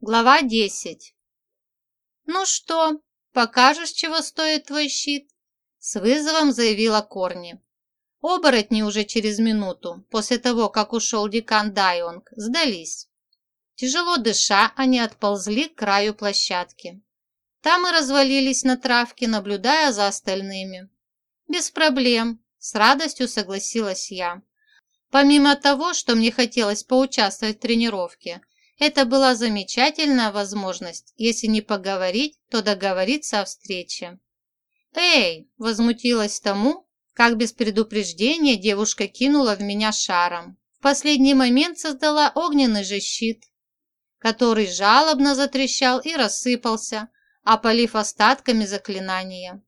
Глава 10 «Ну что, покажешь, чего стоит твой щит?» С вызовом заявила Корни. Оборотни уже через минуту, после того, как ушел декан Дайонг, сдались. Тяжело дыша, они отползли к краю площадки. Там и развалились на травке, наблюдая за остальными. «Без проблем», – с радостью согласилась я. Помимо того, что мне хотелось поучаствовать в тренировке, это была замечательная возможность, если не поговорить, то договориться о встрече. «Эй!» – возмутилась тому, как без предупреждения девушка кинула в меня шаром. В последний момент создала огненный же щит, который жалобно затрещал и рассыпался, опалив остатками заклинания.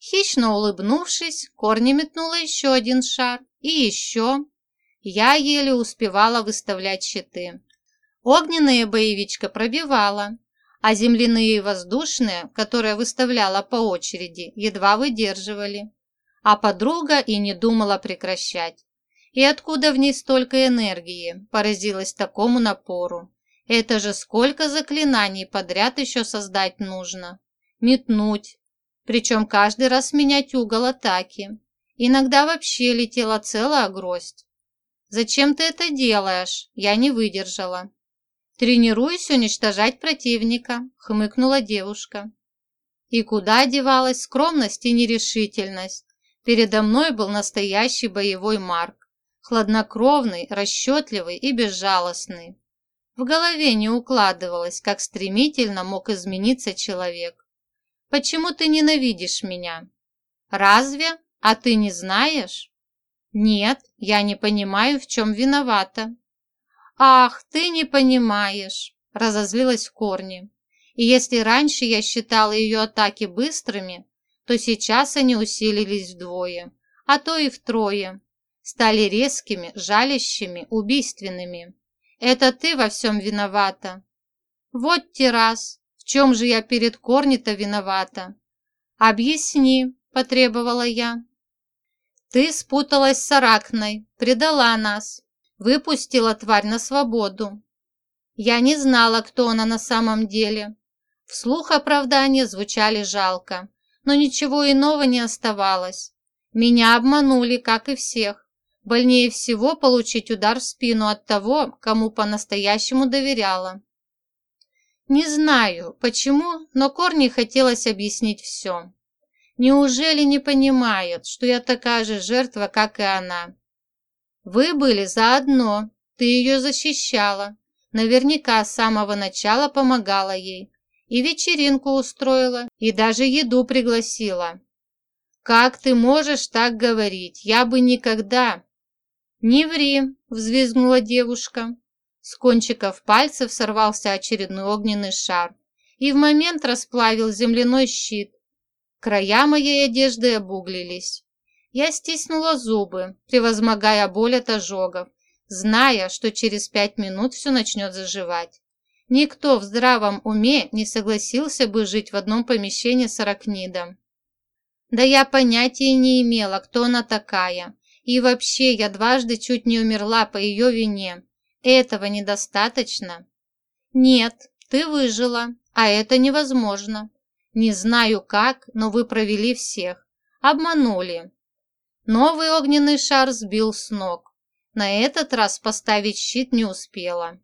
Хищно улыбнувшись, Корни метнула еще один шар и еще. Я еле успевала выставлять щиты. Огненная боевичка пробивала, а земляные и воздушные, которые выставляла по очереди, едва выдерживали. А подруга и не думала прекращать. И откуда в ней столько энергии, поразилась такому напору. Это же сколько заклинаний подряд еще создать нужно. Метнуть, причем каждый раз менять угол атаки. Иногда вообще летела целая гроздь. «Зачем ты это делаешь?» Я не выдержала. «Тренируюсь уничтожать противника», — хмыкнула девушка. И куда девалась скромность и нерешительность? Передо мной был настоящий боевой Марк, хладнокровный, расчетливый и безжалостный. В голове не укладывалось, как стремительно мог измениться человек. «Почему ты ненавидишь меня?» «Разве? А ты не знаешь?» «Нет, я не понимаю, в чем виновата», «Ах, ты не понимаешь!» – разозлилась Корни. «И если раньше я считала ее атаки быстрыми, то сейчас они усилились вдвое, а то и втрое. Стали резкими, жалящими, убийственными. Это ты во всем виновата. Вот те раз. В чем же я перед Корни-то виновата? Объясни, потребовала я. Ты спуталась с Аракной, предала нас, Выпустила тварь на свободу. Я не знала, кто она на самом деле. Вслух оправдания звучали жалко, но ничего иного не оставалось. Меня обманули, как и всех. Больнее всего получить удар в спину от того, кому по-настоящему доверяла. Не знаю, почему, но Корни хотелось объяснить все. Неужели не понимает, что я такая же жертва, как и она? Вы были заодно, ты ее защищала, наверняка с самого начала помогала ей, и вечеринку устроила, и даже еду пригласила. Как ты можешь так говорить? Я бы никогда... Не ври, взвизгнула девушка. С кончиков пальцев сорвался очередной огненный шар и в момент расплавил земляной щит. Края моей одежды обуглились. Я стиснула зубы, превозмогая боль от ожогов, зная, что через пять минут все начнет заживать. Никто в здравом уме не согласился бы жить в одном помещении с аракнидом. Да я понятия не имела, кто она такая. И вообще, я дважды чуть не умерла по ее вине. Этого недостаточно? Нет, ты выжила, а это невозможно. Не знаю как, но вы провели всех. Обманули. Новый огненный шар сбил с ног. На этот раз поставить щит не успела.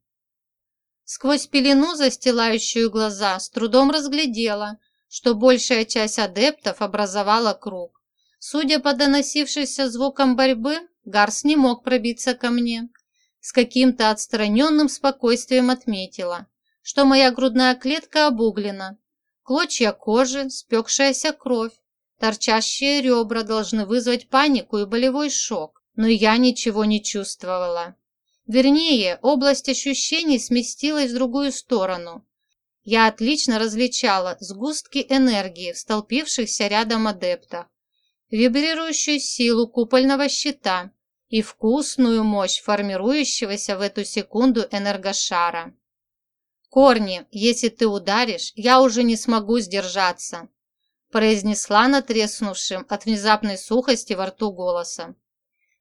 Сквозь пелену, застилающую глаза, с трудом разглядела, что большая часть адептов образовала круг. Судя по доносившимся звукам борьбы, Гарс не мог пробиться ко мне. С каким-то отстраненным спокойствием отметила, что моя грудная клетка обуглена, клочья кожи, спекшаяся кровь, Торчащие ребра должны вызвать панику и болевой шок, но я ничего не чувствовала. Вернее, область ощущений сместилась в другую сторону. Я отлично различала сгустки энергии в столпившихся рядом адептах, вибрирующую силу купольного щита и вкусную мощь формирующегося в эту секунду энергошара. «Корни, если ты ударишь, я уже не смогу сдержаться», произнесла натреснувшим от внезапной сухости во рту голосом.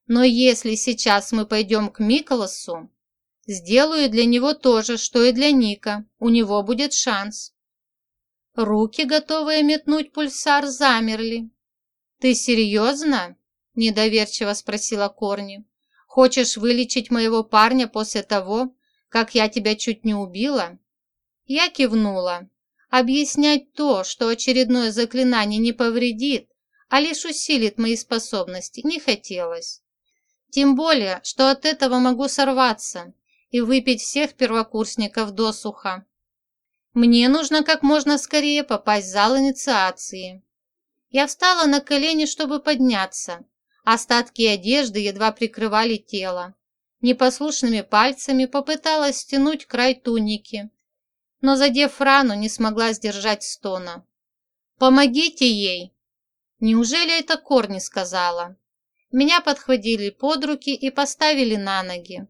«Но если сейчас мы пойдем к Миколасу, Сделаю для него то же, что и для Ника. У него будет шанс. Руки, готовые метнуть пульсар, замерли. «Ты серьезно?» – недоверчиво спросила Корни. «Хочешь вылечить моего парня после того, как я тебя чуть не убила?» Я кивнула. Объяснять то, что очередное заклинание не повредит, а лишь усилит мои способности, не хотелось. Тем более, что от этого могу сорваться и выпить всех первокурсников досуха. Мне нужно как можно скорее попасть в зал инициации. Я встала на колени, чтобы подняться. Остатки одежды едва прикрывали тело. Непослушными пальцами попыталась стянуть край туники, но, задев рану, не смогла сдержать стона. «Помогите ей!» Неужели это Корни сказала? Меня подхватили под руки и поставили на ноги.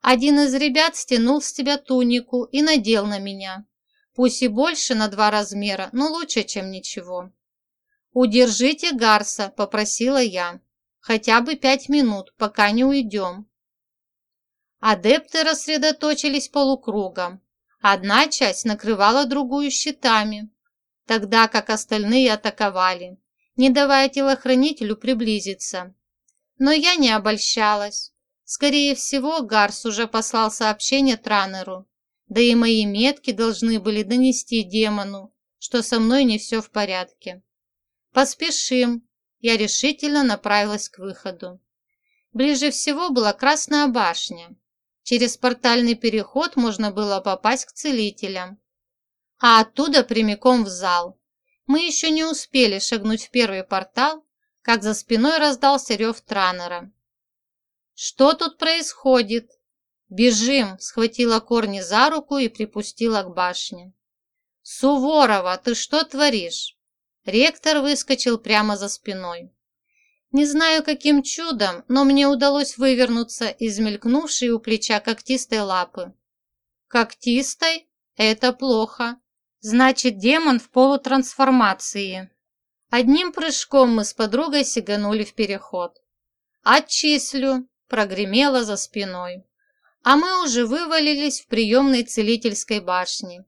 Один из ребят стянул с тебя тунику и надел на меня. Пусть и больше на два размера, но лучше, чем ничего. «Удержите Гарса», – попросила я. «Хотя бы пять минут, пока не уйдем». Адепты рассредоточились полукругом. Одна часть накрывала другую щитами, тогда как остальные атаковали, не давая телохранителю приблизиться. Но я не обольщалась. Скорее всего, Гарс уже послал сообщение Транеру, да и мои метки должны были донести демону, что со мной не все в порядке. «Поспешим!» Я решительно направилась к выходу. Ближе всего была Красная башня. Через портальный переход можно было попасть к целителям, а оттуда прямиком в зал. Мы еще не успели шагнуть в первый портал, как за спиной раздался рев Транера. «Что тут происходит?» «Бежим!» – схватила Корни за руку и припустила к башне. «Суворова, ты что творишь?» Ректор выскочил прямо за спиной. Не знаю, каким чудом, но мне удалось вывернуться из мелькнувшей у плеча когтистой лапы. Когтистой? Это плохо. Значит, демон в полутрансформации. Одним прыжком мы с подругой сиганули в переход. «Отчислю!» – прогремело за спиной. А мы уже вывалились в приемной целительской башне.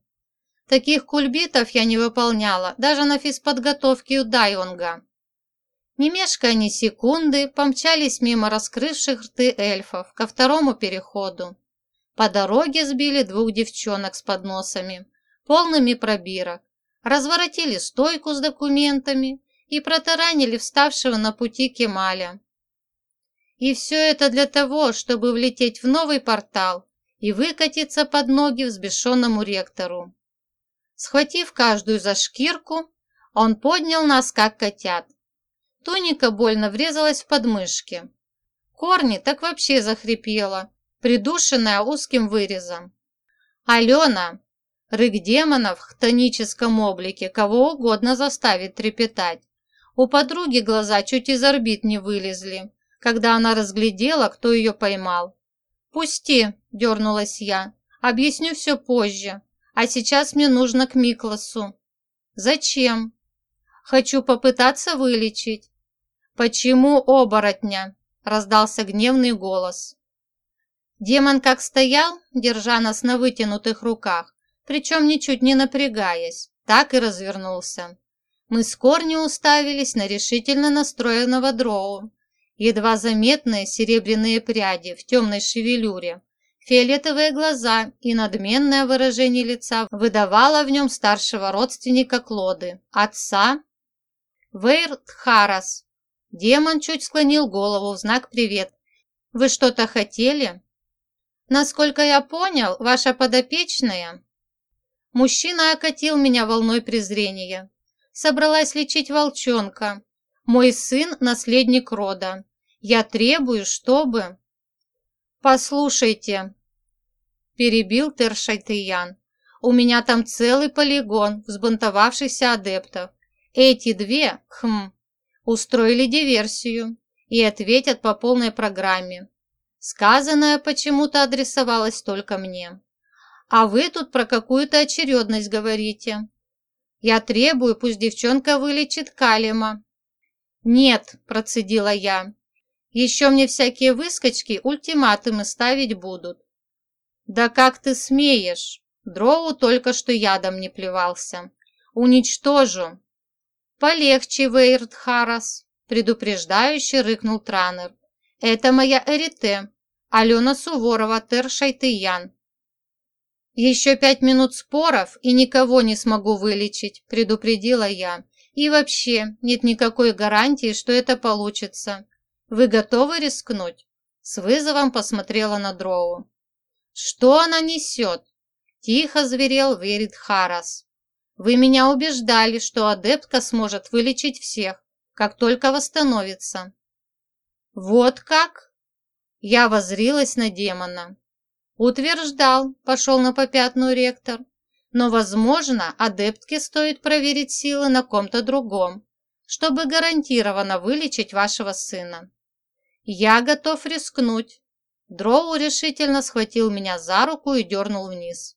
Таких кульбитов я не выполняла, даже на физподготовке у Дайонга. Не мешкая ни секунды, помчались мимо раскрывших рты эльфов ко второму переходу. По дороге сбили двух девчонок с подносами, полными пробирок, разворотили стойку с документами и протаранили вставшего на пути Кемаля. И все это для того, чтобы влететь в новый портал и выкатиться под ноги взбешенному ректору. Схватив каждую за шкирку, он поднял нас, как котят. Тоника больно врезалась в подмышки. Корни так вообще захрипела, придушенная узким вырезом. «Алена!» Рык демонов в хтоническом облике кого угодно заставит трепетать. У подруги глаза чуть из орбит не вылезли, когда она разглядела, кто ее поймал. «Пусти!» – дернулась я. «Объясню все позже. А сейчас мне нужно к Микласу». «Зачем?» «Хочу попытаться вылечить». «Почему оборотня?» – раздался гневный голос. Демон как стоял, держа нас на вытянутых руках, причем ничуть не напрягаясь, так и развернулся. Мы с корню уставились на решительно настроенного дроу. Едва заметные серебряные пряди в темной шевелюре Фиолетовые глаза и надменное выражение лица выдавало в нем старшего родственника Клоды, отца Вейр Тхарас. Демон чуть склонил голову в знак «Привет». «Вы что-то хотели?» «Насколько я понял, ваша подопечная...» Мужчина окатил меня волной презрения. Собралась лечить волчонка. Мой сын – наследник рода. Я требую, чтобы... «Послушайте», – перебил Тершайтыян, – «у меня там целый полигон взбунтовавшихся адептов. Эти две, хм, устроили диверсию и ответят по полной программе. Сказанное почему-то адресовалось только мне. А вы тут про какую-то очередность говорите. Я требую, пусть девчонка вылечит Калима». «Нет», – процедила я, еще мне всякие выскочки ультиматумы ставить будут. «Да как ты смеешь? Дроу только что ядом не плевался. Уничтожу!» «Полегче, Вейрд Харрас!» – предупреждающе рыкнул Транер. «Это моя Эрите, Алена Суворова, Тер Шайтыян. «Еще пять минут споров, и никого не смогу вылечить», – предупредила я. «И вообще, нет никакой гарантии, что это получится. Вы готовы рискнуть?» С вызовом посмотрела на Дроу. «Что она несет?» – тихо зверел Верит Харас. «Вы меня убеждали, что адептка сможет вылечить всех, как только восстановится». «Вот как?» Я возрилась на демона. Утверждал, пошел на попятную ректор. Но, возможно, адептке стоит проверить силы на ком-то другом, чтобы гарантированно вылечить вашего сына. Я готов рискнуть. Дроу решительно схватил меня за руку и дернул вниз.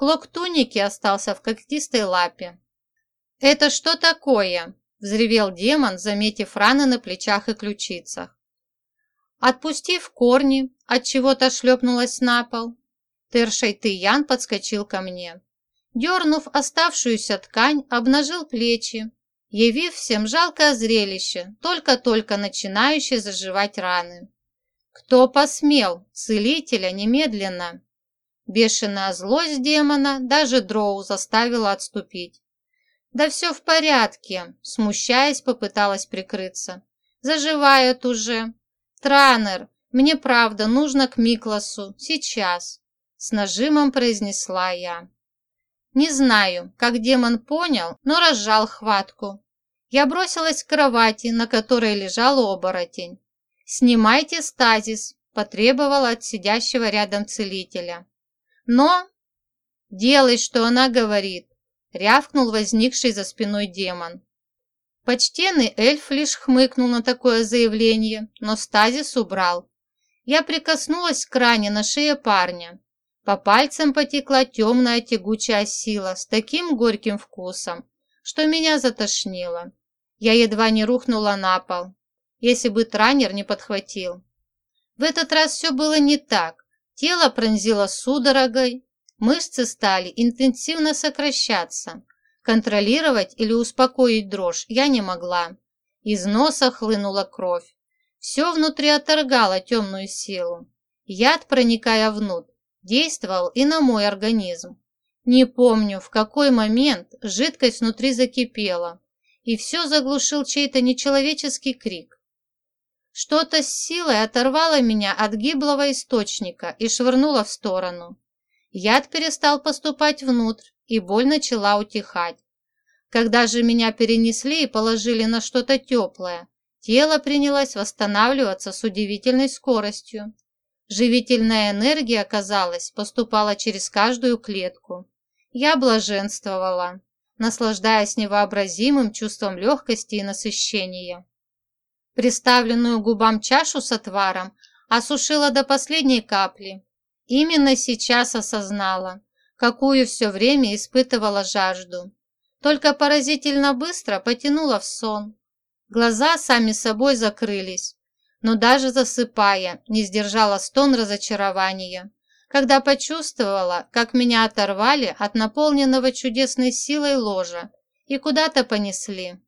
Клок туники остался в когтистой лапе. «Это что такое?» – взревел демон, заметив раны на плечах и ключицах. Отпустив корни, от чего-то шлепнулась на пол, Тершайтыян подскочил ко мне. Дернув оставшуюся ткань, обнажил плечи, явив всем жалкое зрелище, только-только начинающее заживать раны. Кто посмел? Целителя немедленно. Бешеная злость демона даже дроу заставила отступить. «Да все в порядке», – смущаясь, попыталась прикрыться. «Заживает уже. «Транер, мне правда нужно к Микласу, сейчас», – с нажимом произнесла я. Не знаю, как демон понял, но разжал хватку. Я бросилась к кровати, на которой лежал оборотень. «Снимайте стазис», – потребовала от сидящего рядом целителя. «Но...» «Делай, что она говорит», – рявкнул возникший за спиной демон. Почтенный эльф лишь хмыкнул на такое заявление, но стазис убрал. Я прикоснулась к ране на шее парня. По пальцам потекла темная тягучая сила с таким горьким вкусом, что меня затошнило. Я едва не рухнула на пол, если бы транер не подхватил. В этот раз все было не так. Тело пронзило судорогой, мышцы стали интенсивно сокращаться, Контролировать или успокоить дрожь я не могла. Из носа хлынула кровь. Все внутри отторгало темную силу. Яд, проникая внутрь, действовал и на мой организм. Не помню, в какой момент жидкость внутри закипела, и все заглушил чей-то нечеловеческий крик. Что-то с силой оторвало меня от гиблого источника и швырнуло в сторону. Яд перестал поступать внутрь, и боль начала утихать. Когда же меня перенесли и положили на что-то теплое, тело принялось восстанавливаться с удивительной скоростью. Живительная энергия, казалось, поступала через каждую клетку. Я блаженствовала, наслаждаясь невообразимым чувством легкости и насыщения. Приставленную губам чашу с отваром осушила до последней капли. Именно сейчас осознала, какую все время испытывала жажду. Только поразительно быстро потянула в сон. Глаза сами собой закрылись, но даже засыпая, не сдержала стон разочарования, когда почувствовала, как меня оторвали от наполненного чудесной силой ложа и куда-то понесли.